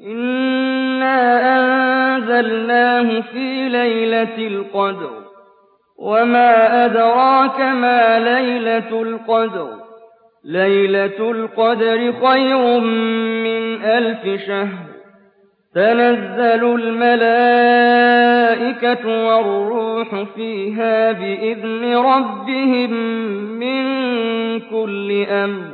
إِنَّا أَنزَلْنَاهُ فِي لَيْلَةِ الْقَدْرِ وَمَا أَدْرَاكَ مَا لَيْلَةُ الْقَدْرِ لَيْلَةُ الْقَدْرِ خَيْرٌ مِّنْ أَلْفِ شَهْرٍ تَنَزَّلُ الْمَلَائِكَةُ وَالرُّوحُ فِيهَا بِإِذْنِ رَبِّهِم مِّن كُلِّ أَمْرٍ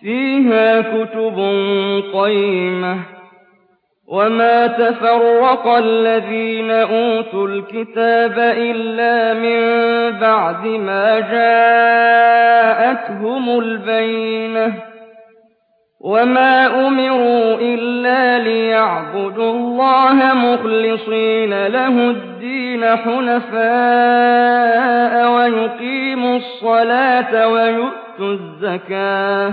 فيها كتب قيمة. وما تفرق الذين أوتوا الكتاب إلا من بعد ما جاءتهم البينة. وما أمروا إلا ليعبدوا الله مخلصين له الدين حنفاء ويقيموا الصلاة ويؤتوا الزكاة.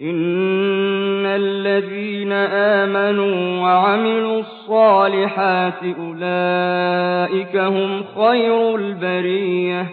إن الذين آمنوا وعملوا الصالحات أولئك هم خير البرية